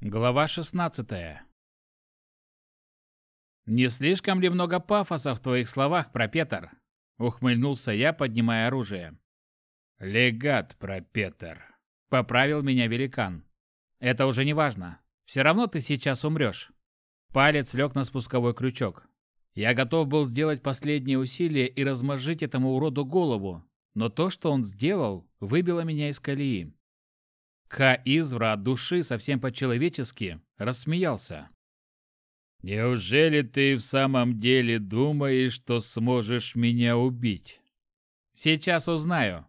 Глава 16 «Не слишком ли много пафоса в твоих словах, пропетр?» — ухмыльнулся я, поднимая оружие. «Легат, пропетр», — поправил меня великан. «Это уже не важно. Все равно ты сейчас умрешь». Палец лег на спусковой крючок. Я готов был сделать последнее усилие и размозжить этому уроду голову, но то, что он сделал, выбило меня из колеи. Ха-Извра от души совсем по-человечески рассмеялся. «Неужели ты в самом деле думаешь, что сможешь меня убить?» «Сейчас узнаю».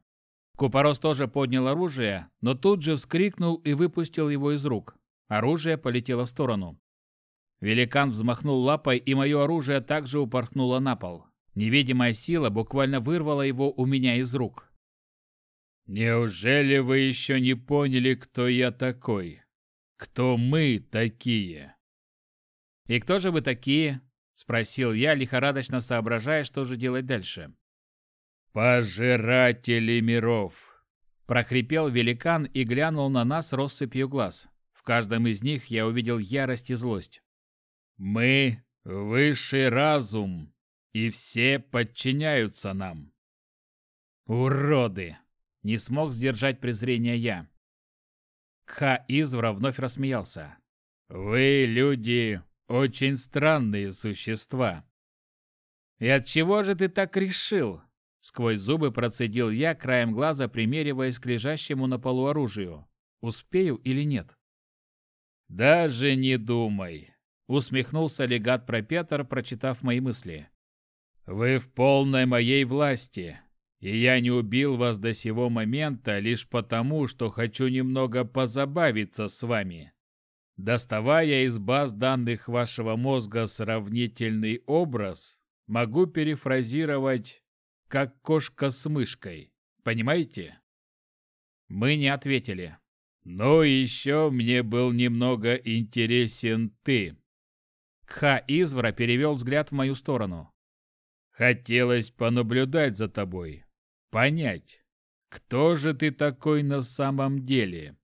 Купорос тоже поднял оружие, но тут же вскрикнул и выпустил его из рук. Оружие полетело в сторону. Великан взмахнул лапой, и мое оружие также упорхнуло на пол. Невидимая сила буквально вырвала его у меня из рук. Неужели вы еще не поняли, кто я такой? Кто мы такие? И кто же вы такие? Спросил я, лихорадочно соображая, что же делать дальше. Пожиратели миров! Прохрипел великан и глянул на нас россыпью глаз. В каждом из них я увидел ярость и злость. Мы — высший разум, и все подчиняются нам. Уроды! Не смог сдержать презрение я. Кха Извра вновь рассмеялся. «Вы, люди, очень странные существа». «И от чего же ты так решил?» Сквозь зубы процедил я, краем глаза примериваясь к лежащему на полу оружию. Успею или нет? «Даже не думай», — усмехнулся легат Пропетр, прочитав мои мысли. «Вы в полной моей власти и я не убил вас до сего момента лишь потому, что хочу немного позабавиться с вами. Доставая из баз данных вашего мозга сравнительный образ, могу перефразировать как кошка с мышкой. Понимаете? Мы не ответили. Но еще мне был немного интересен ты. Кха Извра перевел взгляд в мою сторону. Хотелось понаблюдать за тобой, понять, кто же ты такой на самом деле.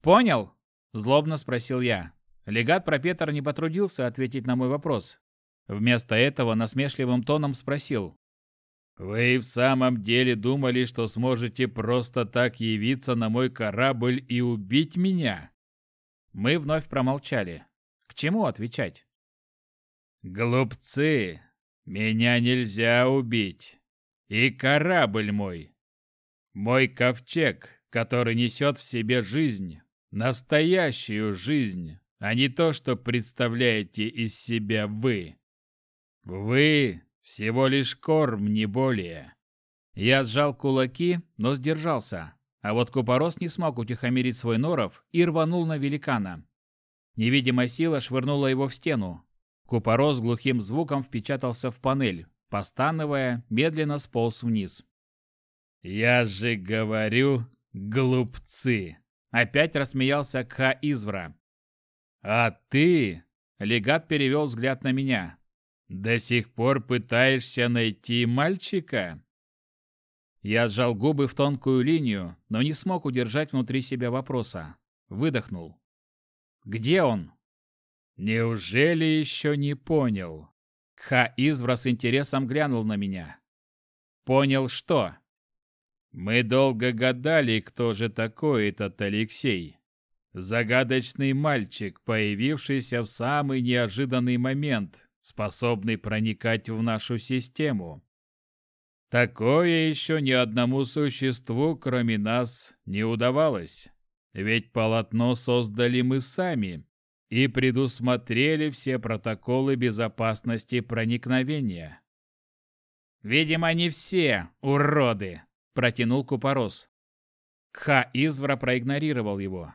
Понял? Злобно спросил я. Легат Пропетр не потрудился ответить на мой вопрос. Вместо этого насмешливым тоном спросил. «Вы в самом деле думали, что сможете просто так явиться на мой корабль и убить меня?» Мы вновь промолчали. К чему отвечать? «Глупцы! Меня нельзя убить и корабль мой. Мой ковчег, который несет в себе жизнь, настоящую жизнь, а не то, что представляете из себя вы. Вы всего лишь корм, не более. Я сжал кулаки, но сдержался. А вот Купорос не смог утихомирить свой норов и рванул на великана. Невидимая сила швырнула его в стену. Купорос глухим звуком впечатался в панель, постановая, медленно сполз вниз. «Я же говорю, глупцы!» Опять рассмеялся Кха Извра. «А ты...» — легат перевел взгляд на меня. «До сих пор пытаешься найти мальчика?» Я сжал губы в тонкую линию, но не смог удержать внутри себя вопроса. Выдохнул. «Где он?» «Неужели еще не понял?» Ха-Извра с интересом глянул на меня. Понял, что? Мы долго гадали, кто же такой этот Алексей. Загадочный мальчик, появившийся в самый неожиданный момент, способный проникать в нашу систему. Такое еще ни одному существу, кроме нас, не удавалось. Ведь полотно создали мы сами, и предусмотрели все протоколы безопасности проникновения. «Видимо, не все, уроды!» – протянул Купорос. Кха Извра проигнорировал его.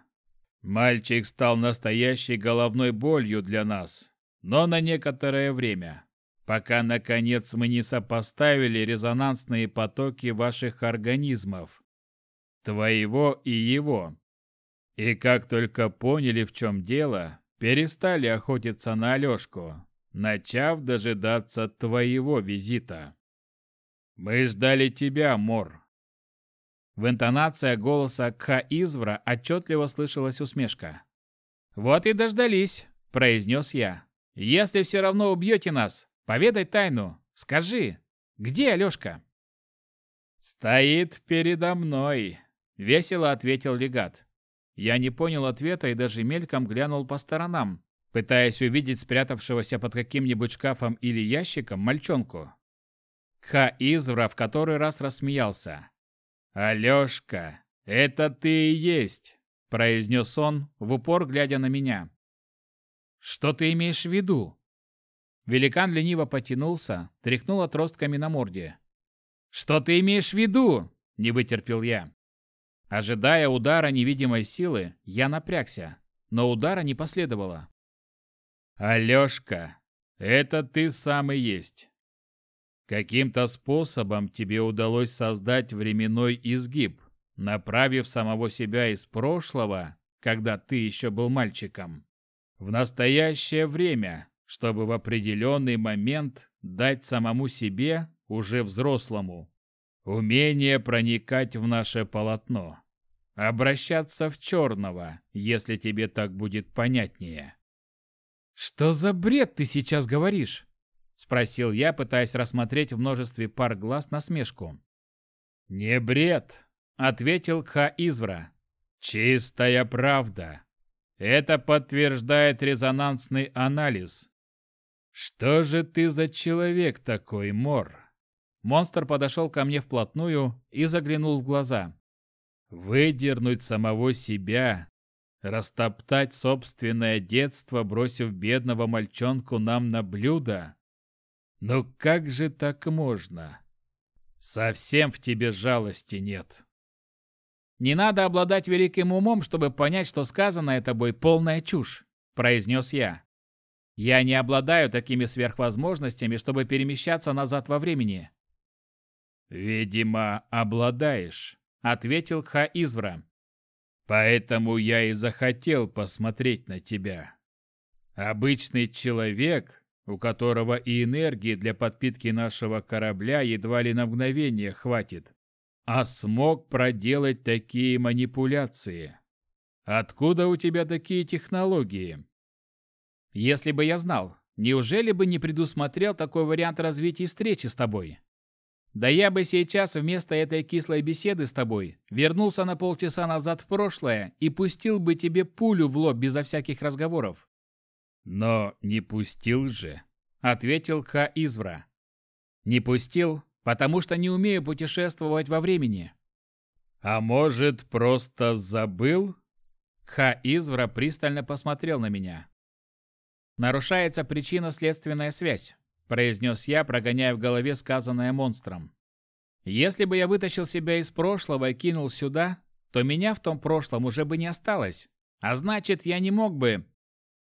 «Мальчик стал настоящей головной болью для нас, но на некоторое время, пока, наконец, мы не сопоставили резонансные потоки ваших организмов, твоего и его. И как только поняли, в чем дело, перестали охотиться на Алешку, начав дожидаться твоего визита. Мы ждали тебя, Мор. В интонации голоса Кха Извра отчетливо слышалась усмешка. «Вот и дождались», — произнес я. «Если все равно убьете нас, поведай тайну. Скажи, где Алешка?» «Стоит передо мной», — весело ответил легат. Я не понял ответа и даже мельком глянул по сторонам, пытаясь увидеть спрятавшегося под каким-нибудь шкафом или ящиком мальчонку. Ха Извра в который раз рассмеялся. «Алешка, это ты и есть!» – произнес он, в упор глядя на меня. «Что ты имеешь в виду?» Великан лениво потянулся, тряхнул отростками на морде. «Что ты имеешь в виду?» – не вытерпел я. Ожидая удара невидимой силы, я напрягся, но удара не последовало. «Алешка, это ты сам и есть. Каким-то способом тебе удалось создать временной изгиб, направив самого себя из прошлого, когда ты еще был мальчиком, в настоящее время, чтобы в определенный момент дать самому себе, уже взрослому, умение проникать в наше полотно, обращаться в черного, если тебе так будет понятнее. «Что за бред ты сейчас говоришь?» — спросил я, пытаясь рассмотреть в множестве пар глаз насмешку. «Не бред», — ответил Кха-Извра. «Чистая правда. Это подтверждает резонансный анализ. Что же ты за человек такой, Мор?» Монстр подошел ко мне вплотную и заглянул в глаза. «Выдернуть самого себя Растоптать собственное детство, бросив бедного мальчонку нам на блюдо? Ну как же так можно? Совсем в тебе жалости нет. Не надо обладать великим умом, чтобы понять, что сказанное тобой полная чушь, произнес я. Я не обладаю такими сверхвозможностями, чтобы перемещаться назад во времени. Видимо, обладаешь, ответил Ха-Извра. Поэтому я и захотел посмотреть на тебя. Обычный человек, у которого и энергии для подпитки нашего корабля едва ли на мгновение хватит, а смог проделать такие манипуляции. Откуда у тебя такие технологии? Если бы я знал, неужели бы не предусмотрел такой вариант развития встречи с тобой? Да я бы сейчас вместо этой кислой беседы с тобой вернулся на полчаса назад в прошлое и пустил бы тебе пулю в лоб безо всяких разговоров. Но не пустил же, ответил Ха Извра. Не пустил, потому что не умею путешествовать во времени. А может, просто забыл? Ха Извра пристально посмотрел на меня. Нарушается причинно-следственная связь произнес я, прогоняя в голове сказанное монстром. Если бы я вытащил себя из прошлого и кинул сюда, то меня в том прошлом уже бы не осталось. А значит, я не мог бы...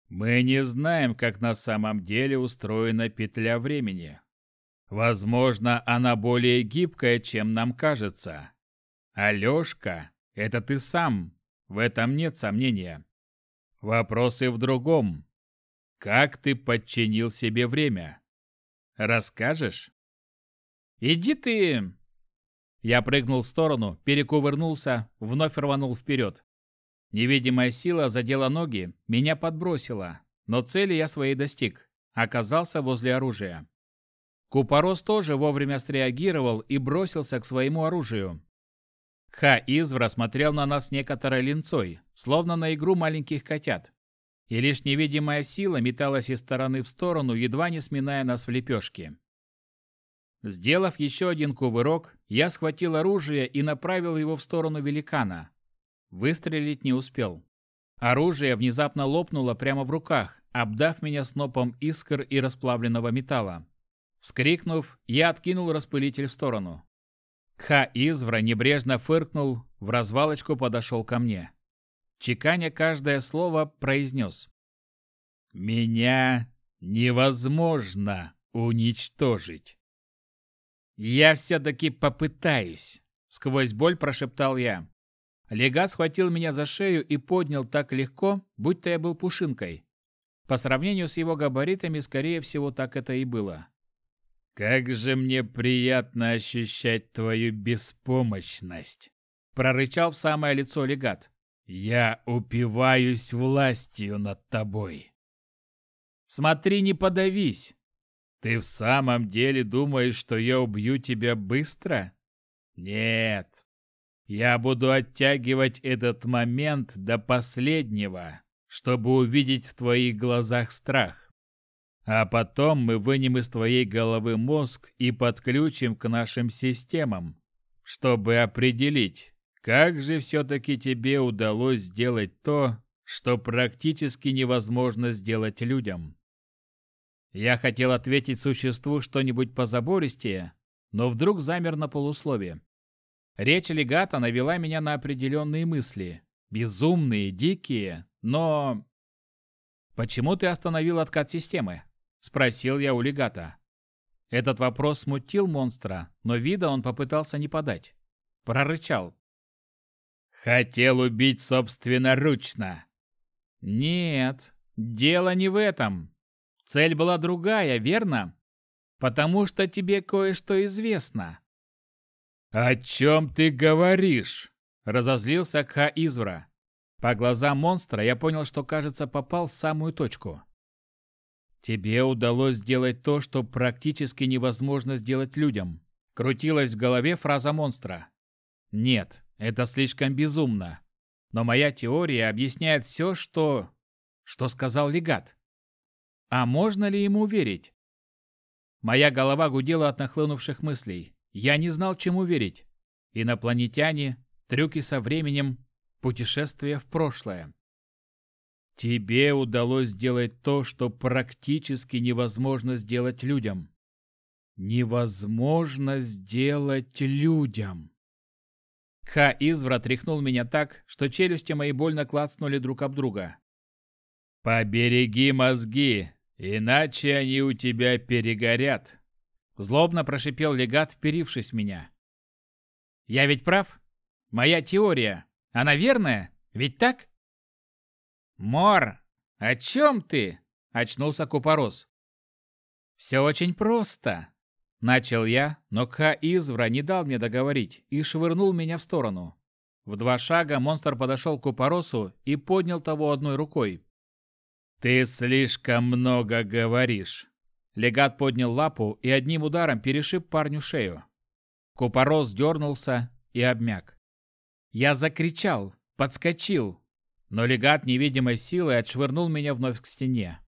Мы не знаем, как на самом деле устроена петля времени. Возможно, она более гибкая, чем нам кажется. Алёшка, это ты сам. В этом нет сомнения. Вопросы в другом. Как ты подчинил себе время? Расскажешь? Иди ты! Я прыгнул в сторону, перекувырнулся, вновь рванул вперед. Невидимая сила задела ноги, меня подбросила, но цели я своей достиг. Оказался возле оружия. Купорос тоже вовремя среагировал и бросился к своему оружию. Ха-Извра смотрел на нас некоторой линцой, словно на игру маленьких котят и лишь невидимая сила металась из стороны в сторону, едва не сминая нас в лепешки. Сделав еще один кувырок, я схватил оружие и направил его в сторону великана. Выстрелить не успел. Оружие внезапно лопнуло прямо в руках, обдав меня снопом искр и расплавленного металла. Вскрикнув, я откинул распылитель в сторону. Ха-Извра небрежно фыркнул, в развалочку подошел ко мне чеканя каждое слово, произнес. «Меня невозможно уничтожить». «Я все-таки попытаюсь», — сквозь боль прошептал я. Легат схватил меня за шею и поднял так легко, будто я был пушинкой. По сравнению с его габаритами, скорее всего, так это и было. «Как же мне приятно ощущать твою беспомощность!» Прорычал в самое лицо легат. Я упиваюсь властью над тобой. Смотри, не подавись. Ты в самом деле думаешь, что я убью тебя быстро? Нет. Я буду оттягивать этот момент до последнего, чтобы увидеть в твоих глазах страх. А потом мы вынем из твоей головы мозг и подключим к нашим системам, чтобы определить, как же все-таки тебе удалось сделать то, что практически невозможно сделать людям? Я хотел ответить существу что-нибудь позабористее, но вдруг замер на полуслове. Речь легата навела меня на определенные мысли. Безумные, дикие, но... «Почему ты остановил откат системы?» – спросил я у легата. Этот вопрос смутил монстра, но вида он попытался не подать. Прорычал. Хотел убить собственноручно. Нет, дело не в этом. Цель была другая, верно? Потому что тебе кое-что известно. О чем ты говоришь? Разозлился Ха Извра. По глазам монстра я понял, что, кажется, попал в самую точку. Тебе удалось сделать то, что практически невозможно сделать людям. Крутилась в голове фраза монстра. Нет, это слишком безумно. Но моя теория объясняет все, что... что сказал легат. А можно ли ему верить? Моя голова гудела от нахлынувших мыслей. Я не знал, чему верить. Инопланетяне, трюки со временем, путешествие в прошлое. Тебе удалось сделать то, что практически невозможно сделать людям. Невозможно сделать людям. Ха Извра тряхнул меня так, что челюсти мои больно клацнули друг об друга. «Побереги мозги, иначе они у тебя перегорят!» Злобно прошипел легат, вперившись в меня. «Я ведь прав? Моя теория, она верная? Ведь так?» «Мор, о чем ты?» – очнулся Купорос. «Все очень просто. Начал я, но Ка Извра не дал мне договорить и швырнул меня в сторону. В два шага монстр подошел к Купоросу и поднял того одной рукой. «Ты слишком много говоришь!» Легат поднял лапу и одним ударом перешиб парню шею. Купорос дернулся и обмяк. Я закричал, подскочил, но легат невидимой силой отшвырнул меня вновь к стене.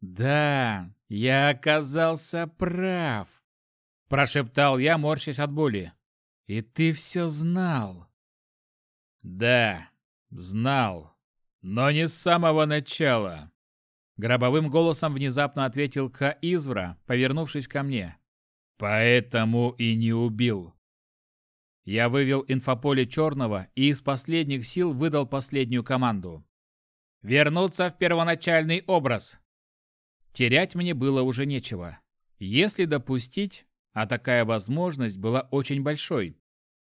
«Да, я оказался прав», – прошептал я, морщась от боли. «И ты все знал». «Да, знал, но не с самого начала», – гробовым голосом внезапно ответил Каизвра, повернувшись ко мне. «Поэтому и не убил». Я вывел инфополе черного и из последних сил выдал последнюю команду. «Вернуться в первоначальный образ!» Терять мне было уже нечего. Если допустить, а такая возможность была очень большой,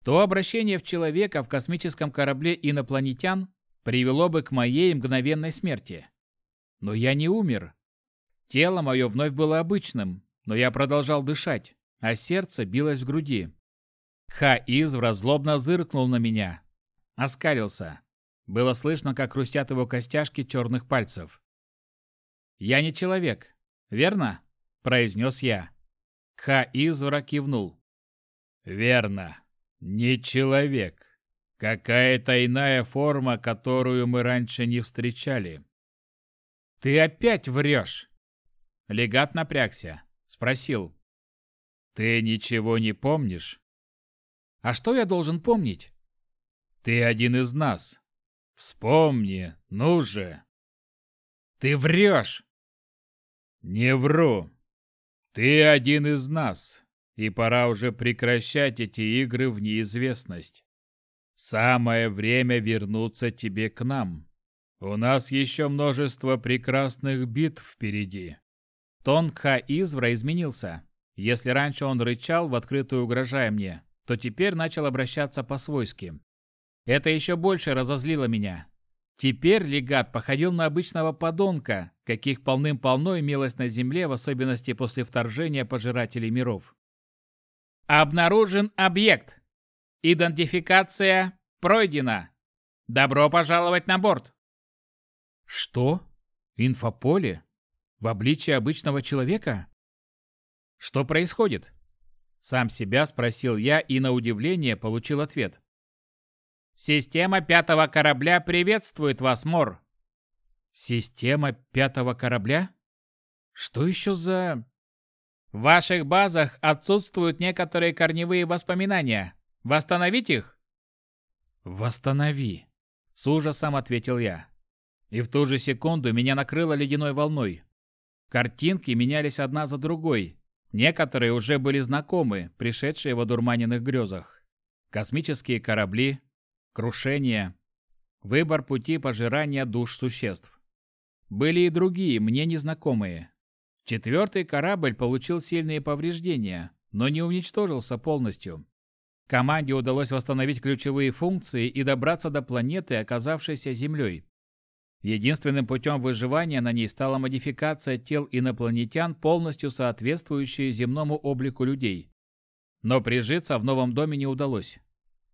то обращение в человека в космическом корабле инопланетян привело бы к моей мгновенной смерти. Но я не умер. Тело мое вновь было обычным, но я продолжал дышать, а сердце билось в груди. Ха-Извра злобно зыркнул на меня. Оскалился. Было слышно, как хрустят его костяшки черных пальцев. «Я не человек, верно?» – произнес я. Ха-Извра кивнул. «Верно. Не человек. Какая-то иная форма, которую мы раньше не встречали». «Ты опять врешь!» Легат напрягся. Спросил. «Ты ничего не помнишь?» «А что я должен помнить?» «Ты один из нас. Вспомни, ну же!» «Ты врешь!» «Не вру. Ты один из нас, и пора уже прекращать эти игры в неизвестность. Самое время вернуться тебе к нам. У нас еще множество прекрасных битв впереди». Тон Ха Извра изменился. Если раньше он рычал, в открытую угрожая мне, то теперь начал обращаться по-свойски. Это еще больше разозлило меня. Теперь легат походил на обычного подонка, каких полным-полно имелось на Земле, в особенности после вторжения пожирателей миров. Обнаружен объект. Идентификация пройдена. Добро пожаловать на борт!» «Что? Инфополе? В обличии обычного человека?» «Что происходит?» Сам себя спросил я и на удивление получил ответ. «Система пятого корабля приветствует вас, Мор!» «Система пятого корабля? Что еще за...» «В ваших базах отсутствуют некоторые корневые воспоминания. Восстановить их?» «Восстанови», — с ужасом ответил я. И в ту же секунду меня накрыло ледяной волной. Картинки менялись одна за другой, Некоторые уже были знакомы, пришедшие в одурманенных грезах. Космические корабли, крушение, выбор пути пожирания душ существ. Были и другие, мне незнакомые. Четвертый корабль получил сильные повреждения, но не уничтожился полностью. Команде удалось восстановить ключевые функции и добраться до планеты, оказавшейся Землей. Единственным путем выживания на ней стала модификация тел инопланетян, полностью соответствующие земному облику людей. Но прижиться в новом доме не удалось.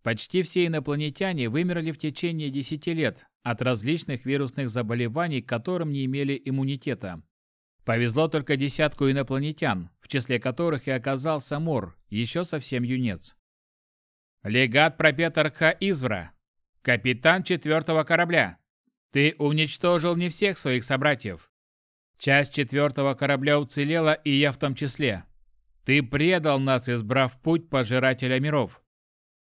Почти все инопланетяне вымерли в течение 10 лет от различных вирусных заболеваний, к которым не имели иммунитета. Повезло только десятку инопланетян, в числе которых и оказался Мор, еще совсем юнец. Легат Пропетр Ха Извра, капитан четвертого корабля, ты уничтожил не всех своих собратьев. Часть четвертого корабля уцелела, и я в том числе. Ты предал нас, избрав путь пожирателя миров.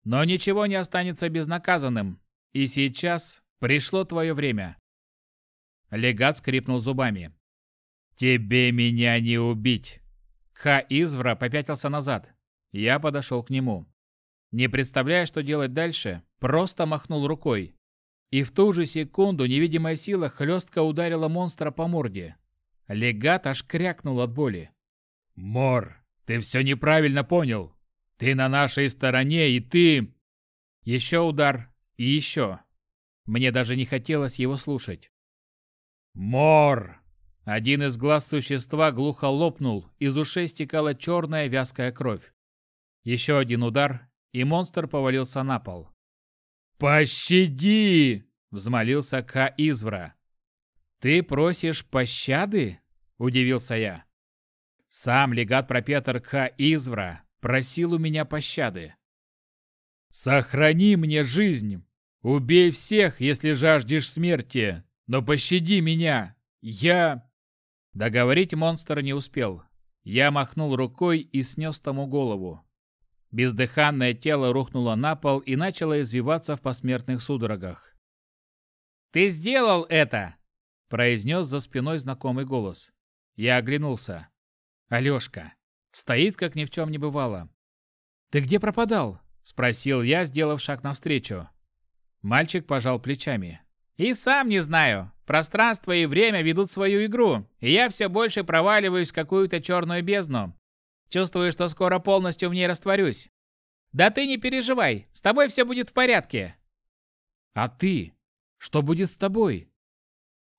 Но ничего не останется безнаказанным, и сейчас пришло твое время. Легат скрипнул зубами. «Тебе меня не убить!» Ха Извра попятился назад. Я подошел к нему. Не представляя, что делать дальше, просто махнул рукой. И в ту же секунду невидимая сила хлестко ударила монстра по морде. Легат аж крякнул от боли. «Мор, ты все неправильно понял. Ты на нашей стороне, и ты...» Еще удар, и еще. Мне даже не хотелось его слушать. «Мор!» Один из глаз существа глухо лопнул, из ушей стекала черная вязкая кровь. Еще один удар, и монстр повалился на пол. «Пощади!» — взмолился Ка Извра. «Ты просишь пощады?» — удивился я. Сам легат пропетр Ка Извра просил у меня пощады. «Сохрани мне жизнь! Убей всех, если жаждешь смерти, но пощади меня! Я...» Договорить монстр не успел. Я махнул рукой и снес тому голову. Бездыханное тело рухнуло на пол и начало извиваться в посмертных судорогах. «Ты сделал это!» – произнес за спиной знакомый голос. Я оглянулся. Алешка. Стоит, как ни в чем не бывало. «Ты где пропадал?» – спросил я, сделав шаг навстречу. Мальчик пожал плечами. «И сам не знаю. Пространство и время ведут свою игру, и я все больше проваливаюсь в какую-то черную бездну. Чувствую, что скоро полностью в ней растворюсь. Да ты не переживай, с тобой все будет в порядке. А ты? Что будет с тобой?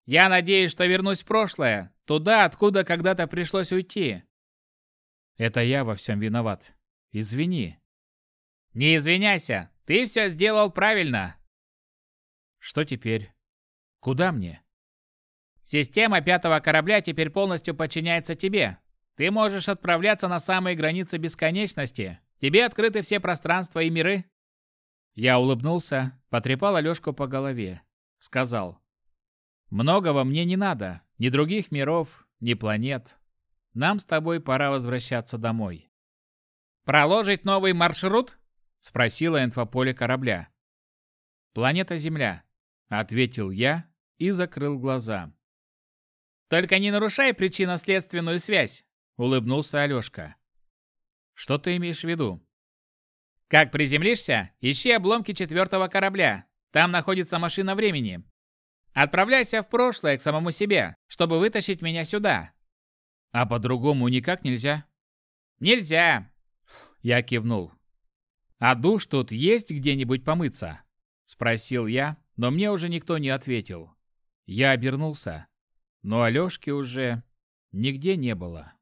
Я надеюсь, что вернусь в прошлое, туда, откуда когда-то пришлось уйти. Это я во всем виноват. Извини. Не извиняйся, ты все сделал правильно. Что теперь? Куда мне? Система пятого корабля теперь полностью подчиняется тебе. Ты можешь отправляться на самые границы бесконечности. Тебе открыты все пространства и миры. Я улыбнулся, потрепал Алёшку по голове. Сказал. Многого мне не надо. Ни других миров, ни планет. Нам с тобой пора возвращаться домой. «Проложить новый маршрут?» — спросила инфополе корабля. «Планета Земля», — ответил я и закрыл глаза. «Только не нарушай причинно-следственную связь улыбнулся Алёшка. Что ты имеешь в виду? Как приземлишься, ищи обломки четвертого корабля. Там находится машина времени. Отправляйся в прошлое к самому себе, чтобы вытащить меня сюда. А по-другому никак нельзя? Нельзя. Я кивнул. А душ тут есть где-нибудь помыться? Спросил я, но мне уже никто не ответил. Я обернулся, но Алёшки уже нигде не было.